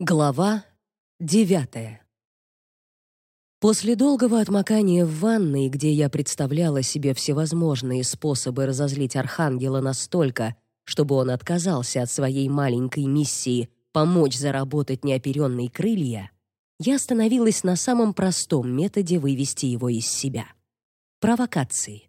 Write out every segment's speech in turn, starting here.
Глава девятая. После долгого отмокания в ванной, где я представляла себе всевозможные способы разозлить архангела настолько, чтобы он отказался от своей маленькой миссии помочь заработать неоперенные крылья, я остановилась на самом простом методе вывести его из себя провокации.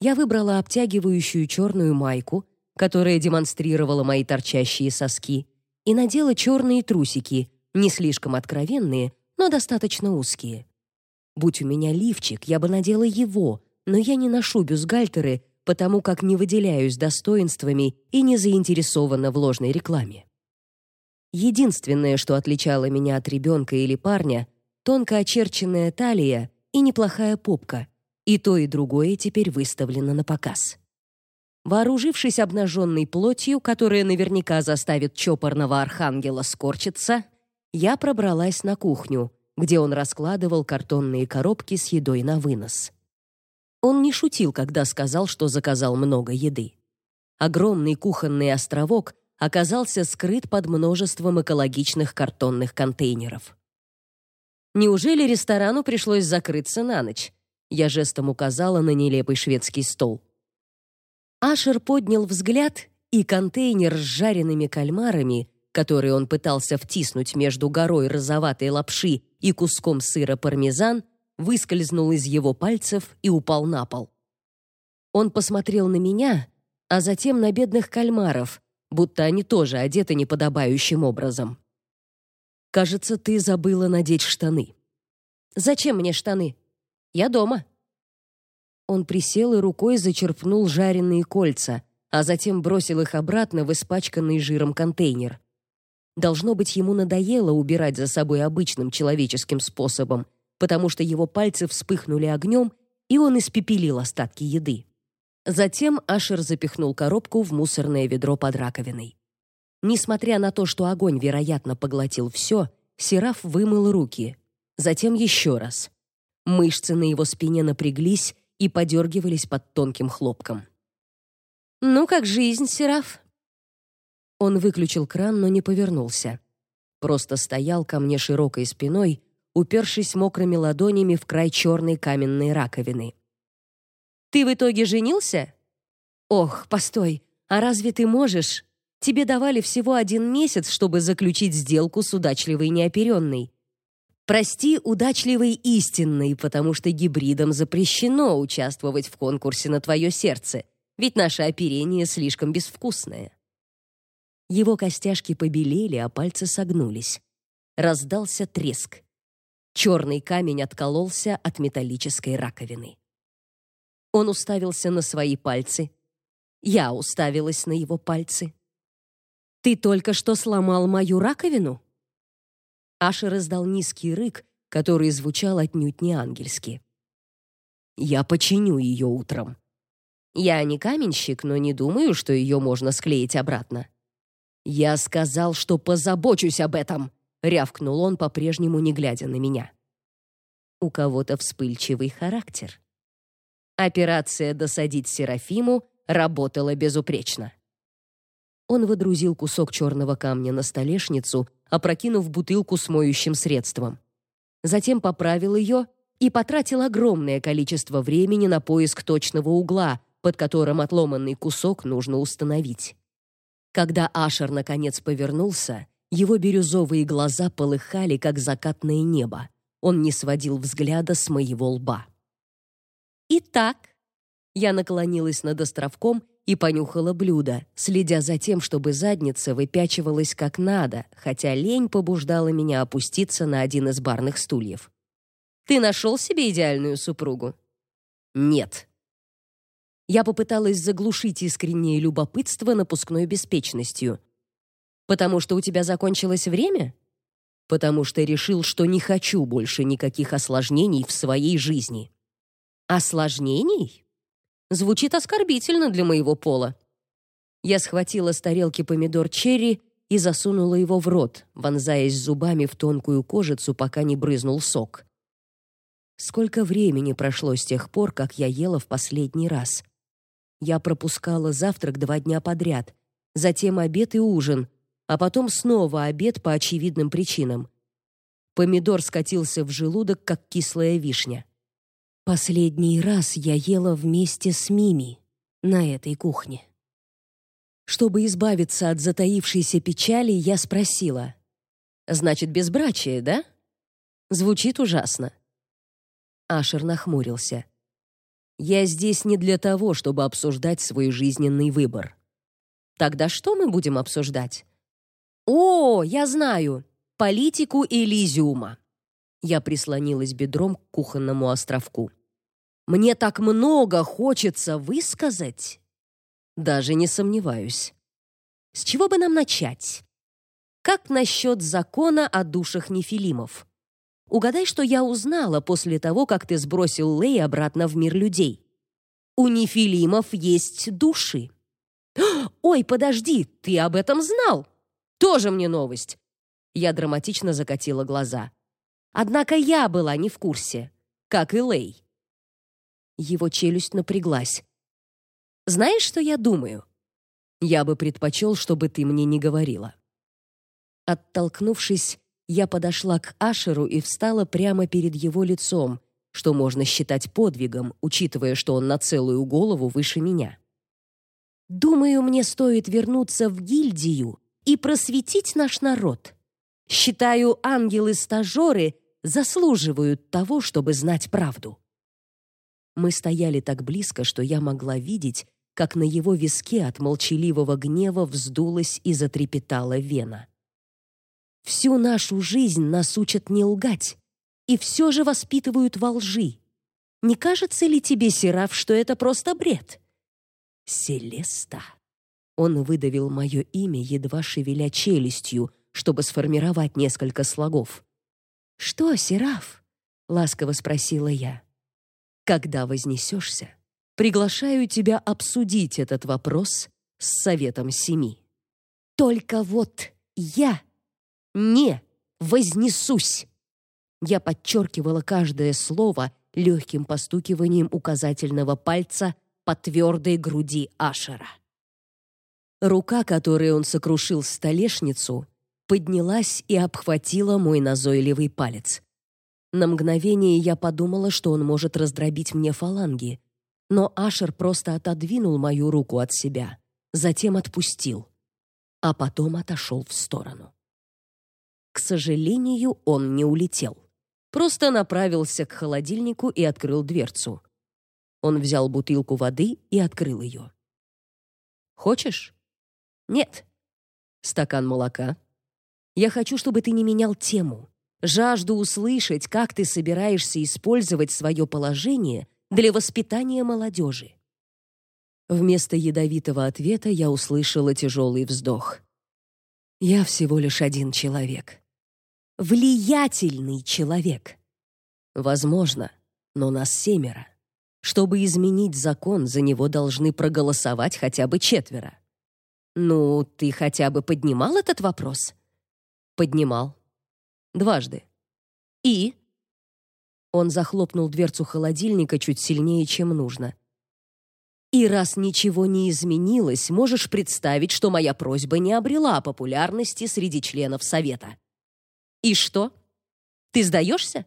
Я выбрала обтягивающую черную майку, которая демонстрировала мои торчащие соски, и надела черные трусики, не слишком откровенные, но достаточно узкие. Будь у меня лифчик, я бы надела его, но я не ношу бюстгальтеры, потому как не выделяюсь достоинствами и не заинтересована в ложной рекламе. Единственное, что отличало меня от ребенка или парня, тонко очерченная талия и неплохая попка. И то, и другое теперь выставлено на показ. Вооружившись обнаженной плотью, которая наверняка заставит чопорного архангела скорчиться, я пробралась на кухню, где он раскладывал картонные коробки с едой на вынос. Он не шутил, когда сказал, что заказал много еды. Огромный кухонный островок оказался скрыт под множеством экологичных картонных контейнеров. Неужели ресторану пришлось закрыться на ночь? Я жестом указала на нелепый шведский стол. Ашер поднял взгляд, и контейнер с жареными кальмарами, который он пытался втиснуть между горой розоватой лапши и куском сыра пармезан, выскользнул из его пальцев и упал на пол. Он посмотрел на меня, а затем на бедных кальмаров, будто они тоже одеты неподобающим образом. Кажется, ты забыла надеть штаны. Зачем мне штаны? Я дома. Он присел и рукой зачерпнул жареные кольца, а затем бросил их обратно в испачканный жиром контейнер. Должно быть, ему надоело убирать за собой обычным человеческим способом, потому что его пальцы вспыхнули огнем, и он испепелил остатки еды. Затем Ашер запихнул коробку в мусорное ведро под раковиной. Несмотря на то, что огонь, вероятно, поглотил все, Сераф вымыл руки. Затем еще раз. Мышцы на его спине напряглись, и подергивались под тонким хлопком. «Ну, как жизнь, Сераф?» Он выключил кран, но не повернулся. Просто стоял ко мне широкой спиной, упершись мокрыми ладонями в край черной каменной раковины. «Ты в итоге женился?» «Ох, постой, а разве ты можешь? Тебе давали всего один месяц, чтобы заключить сделку с удачливой неоперенной. Прости, удачливый истинный, потому что гибридам запрещено участвовать в конкурсе на твое сердце, ведь наше оперение слишком безвкусное. Его костяшки побелели, а пальцы согнулись. Раздался треск. Черный камень откололся от металлической раковины. Он уставился на свои пальцы. Я уставилась на его пальцы. Ты только что сломал мою раковину? Ашер издал низкий рык, который звучал отнюдь не ангельски. «Я починю ее утром». «Я не каменщик, но не думаю, что ее можно склеить обратно». «Я сказал, что позабочусь об этом», — рявкнул он, по-прежнему не глядя на меня. У кого-то вспыльчивый характер. Операция «Досадить Серафиму» работала безупречно. Он выдрузил кусок черного камня на столешницу опрокинув бутылку с моющим средством. Затем поправил ее и потратил огромное количество времени на поиск точного угла, под которым отломанный кусок нужно установить. Когда Ашер наконец повернулся, его бирюзовые глаза полыхали, как закатное небо. Он не сводил взгляда с моего лба. «Итак», я наклонилась над островком и понюхала блюдо, следя за тем, чтобы задница выпячивалась как надо, хотя лень побуждала меня опуститься на один из барных стульев. Ты нашел себе идеальную супругу? Нет. Я попыталась заглушить искреннее любопытство напускной беспечностью. Потому что у тебя закончилось время? Потому что решил, что не хочу больше никаких осложнений в своей жизни. Осложнений? Звучит оскорбительно для моего пола. Я схватила с тарелки помидор черри и засунула его в рот, вонзаясь зубами в тонкую кожицу, пока не брызнул сок. Сколько времени прошло с тех пор, как я ела в последний раз? Я пропускала завтрак два дня подряд, затем обед и ужин, а потом снова обед по очевидным причинам. Помидор скатился в желудок, как кислая вишня. Последний раз я ела вместе с Мими на этой кухне. Чтобы избавиться от затаившейся печали, я спросила: "Значит, безбрачие, да?" Звучит ужасно. Ашер нахмурился. Я здесь не для того, чтобы обсуждать свой жизненный выбор. Тогда что мы будем обсуждать? О, я знаю, политику Элизиума. Я прислонилась бедром к кухонному островку. Мне так много хочется высказать. Даже не сомневаюсь. С чего бы нам начать? Как насчет закона о душах нефилимов? Угадай, что я узнала после того, как ты сбросил Лей обратно в мир людей. У нефилимов есть души. Ой, подожди, ты об этом знал? Тоже мне новость. Я драматично закатила глаза. Однако я была не в курсе, как и Лей. Его челюсть напряглась. Знаешь, что я думаю? Я бы предпочел, чтобы ты мне не говорила. Оттолкнувшись, я подошла к Ашеру и встала прямо перед его лицом, что можно считать подвигом, учитывая, что он на целую голову выше меня. Думаю, мне стоит вернуться в гильдию и просветить наш народ. Считаю, ангелы-стажеры заслуживают того, чтобы знать правду. Мы стояли так близко, что я могла видеть, как на его виске от молчаливого гнева вздулась и затрепетала вена. Всю нашу жизнь нас учат не лгать, и все же воспитывают во лжи. Не кажется ли тебе, Сераф, что это просто бред? Селеста. Он выдавил мое имя, едва шевеля челюстью, чтобы сформировать несколько слогов. Что, Сераф? ласково спросила я. Когда вознесешься, приглашаю тебя обсудить этот вопрос с советом семи. Только вот я не вознесусь. Я подчеркивала каждое слово легким постукиванием указательного пальца по твердой груди Ашера. Рука, которой он сокрушил столешницу, поднялась и обхватила мой назойливый палец. На мгновение я подумала, что он может раздробить мне фаланги, но Ашер просто отодвинул мою руку от себя, затем отпустил, а потом отошел в сторону. К сожалению, он не улетел. Просто направился к холодильнику и открыл дверцу. Он взял бутылку воды и открыл ее. Хочешь? Нет. Стакан молока. Я хочу, чтобы ты не менял тему. Жажду услышать, как ты собираешься использовать свое положение для воспитания молодежи. Вместо ядовитого ответа я услышала тяжелый вздох. Я всего лишь один человек влиятельный человек. Возможно, но нас семеро. Чтобы изменить закон, за него должны проголосовать хотя бы четверо. Ну, ты хотя бы поднимал этот вопрос? Поднимал. Дважды. И он захлопнул дверцу холодильника чуть сильнее, чем нужно. И раз ничего не изменилось, можешь представить, что моя просьба не обрела популярности среди членов совета. И что? Ты сдаешься?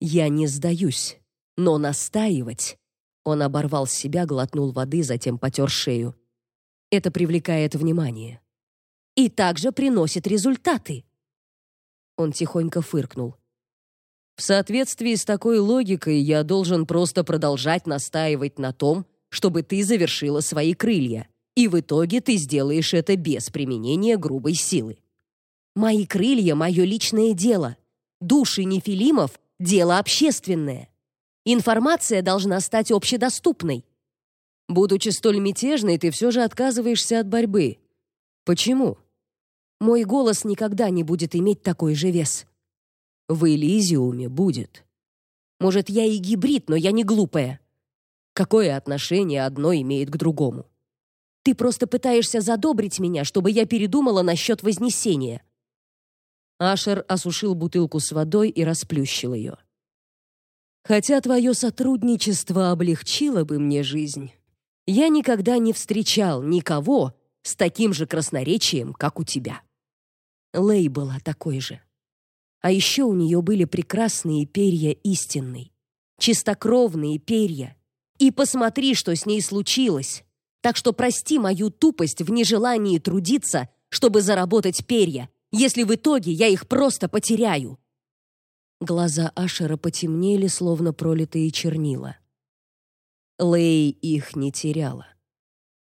Я не сдаюсь, но настаивать. Он оборвал себя, глотнул воды, затем потер шею. Это привлекает внимание и также приносит результаты. Он тихонько фыркнул. В соответствии с такой логикой я должен просто продолжать настаивать на том, чтобы ты завершила свои крылья, и в итоге ты сделаешь это без применения грубой силы. Мои крылья — мое личное дело. Души нефилимов — дело общественное. Информация должна стать общедоступной. Будучи столь мятежной, ты все же отказываешься от борьбы. Почему? Мой голос никогда не будет иметь такой же вес. В Элизиуме будет. Может, я и гибрид, но я не глупая. Какое отношение одно имеет к другому? Ты просто пытаешься задобрить меня, чтобы я передумала насчет вознесения. Ашер осушил бутылку с водой и расплющил ее. Хотя твое сотрудничество облегчило бы мне жизнь, я никогда не встречал никого с таким же красноречием, как у тебя. Лей была такой же. А еще у нее были прекрасные перья истинной, чистокровные перья. И посмотри, что с ней случилось. Так что прости мою тупость в нежелании трудиться, чтобы заработать перья, если в итоге я их просто потеряю. Глаза Ашера потемнели, словно пролитые чернила. Лей их не теряла.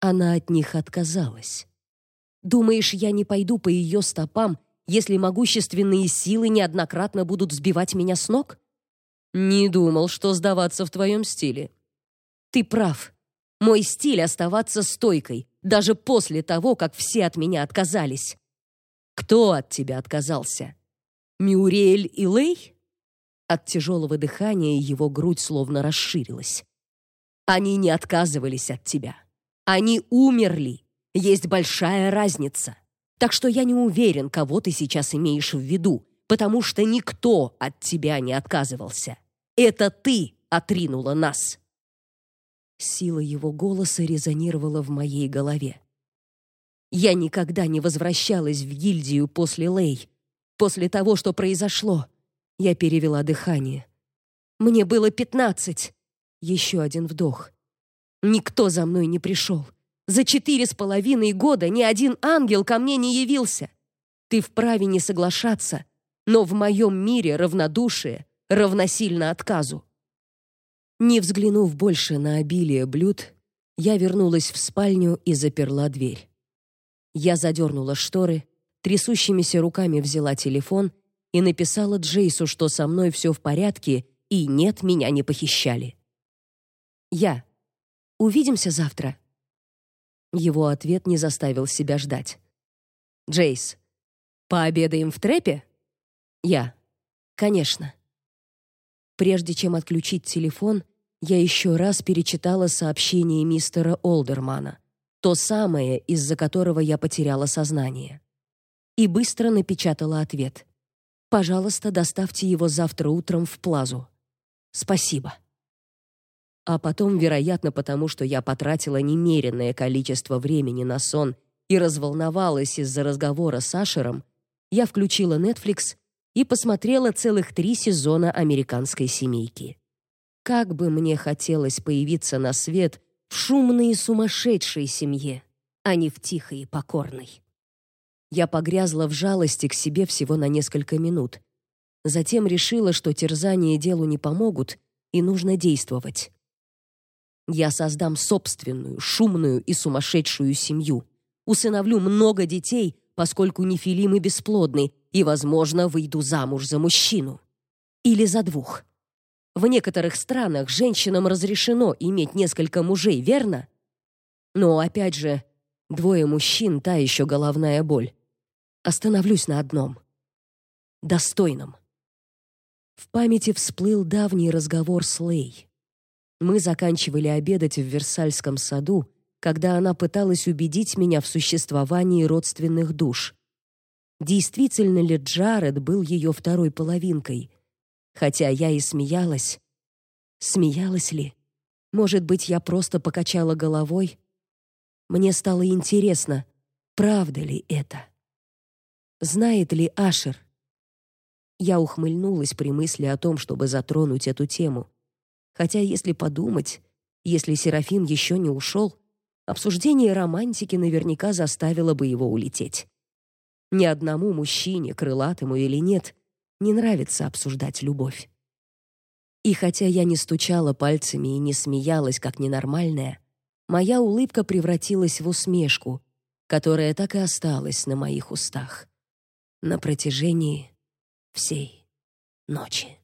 Она от них отказалась. Думаешь, я не пойду по ее стопам, если могущественные силы неоднократно будут сбивать меня с ног? Не думал, что сдаваться в твоем стиле. Ты прав. Мой стиль оставаться стойкой, даже после того, как все от меня отказались. Кто от тебя отказался? Мюриэль и Лей? От тяжелого дыхания его грудь словно расширилась. Они не отказывались от тебя. Они умерли. Есть большая разница. Так что я не уверен, кого ты сейчас имеешь в виду, потому что никто от тебя не отказывался. Это ты отринула нас. Сила его голоса резонировала в моей голове. Я никогда не возвращалась в гильдию после Лей. После того, что произошло, я перевела дыхание. Мне было пятнадцать. Еще один вдох. Никто за мной не пришел. За четыре с половиной года ни один ангел ко мне не явился. Ты вправе не соглашаться, но в моем мире равнодушие равносильно отказу. Не взглянув больше на обилие блюд, я вернулась в спальню и заперла дверь. Я задернула шторы, трясущимися руками взяла телефон и написала Джейсу, что со мной все в порядке и нет, меня не похищали. Я. Увидимся завтра. Его ответ не заставил себя ждать. Джейс. Пообедаем в трепе? Я. Конечно. Прежде чем отключить телефон, я еще раз перечитала сообщение мистера Олдермана, то самое, из-за которого я потеряла сознание. И быстро напечатала ответ. Пожалуйста, доставьте его завтра утром в Плазу. Спасибо. А потом, вероятно, потому что я потратила немеренное количество времени на сон и разволновалась из-за разговора с Ашером, я включила Netflix и посмотрела целых три сезона «Американской семейки». Как бы мне хотелось появиться на свет в шумной и сумасшедшей семье, а не в тихой и покорной. Я погрязла в жалости к себе всего на несколько минут. Затем решила, что терзания делу не помогут, и нужно действовать. Я создам собственную, шумную и сумасшедшую семью. Усыновлю много детей, поскольку нефилимы бесплодны, и, возможно, выйду замуж за мужчину. Или за двух. В некоторых странах женщинам разрешено иметь несколько мужей, верно? Но, опять же, двое мужчин — та еще головная боль. Остановлюсь на одном. Достойном. В памяти всплыл давний разговор с Лей. Мы заканчивали обедать в Версальском саду, когда она пыталась убедить меня в существовании родственных душ. Действительно ли Джаред был ее второй половинкой? Хотя я и смеялась. Смеялась ли? Может быть, я просто покачала головой? Мне стало интересно, правда ли это? Знает ли Ашер? Я ухмыльнулась при мысли о том, чтобы затронуть эту тему. Хотя, если подумать, если Серафим еще не ушел, обсуждение романтики наверняка заставило бы его улететь. Ни одному мужчине, крылатому или нет, не нравится обсуждать любовь. И хотя я не стучала пальцами и не смеялась как ненормальная, моя улыбка превратилась в усмешку, которая так и осталась на моих устах на протяжении всей ночи.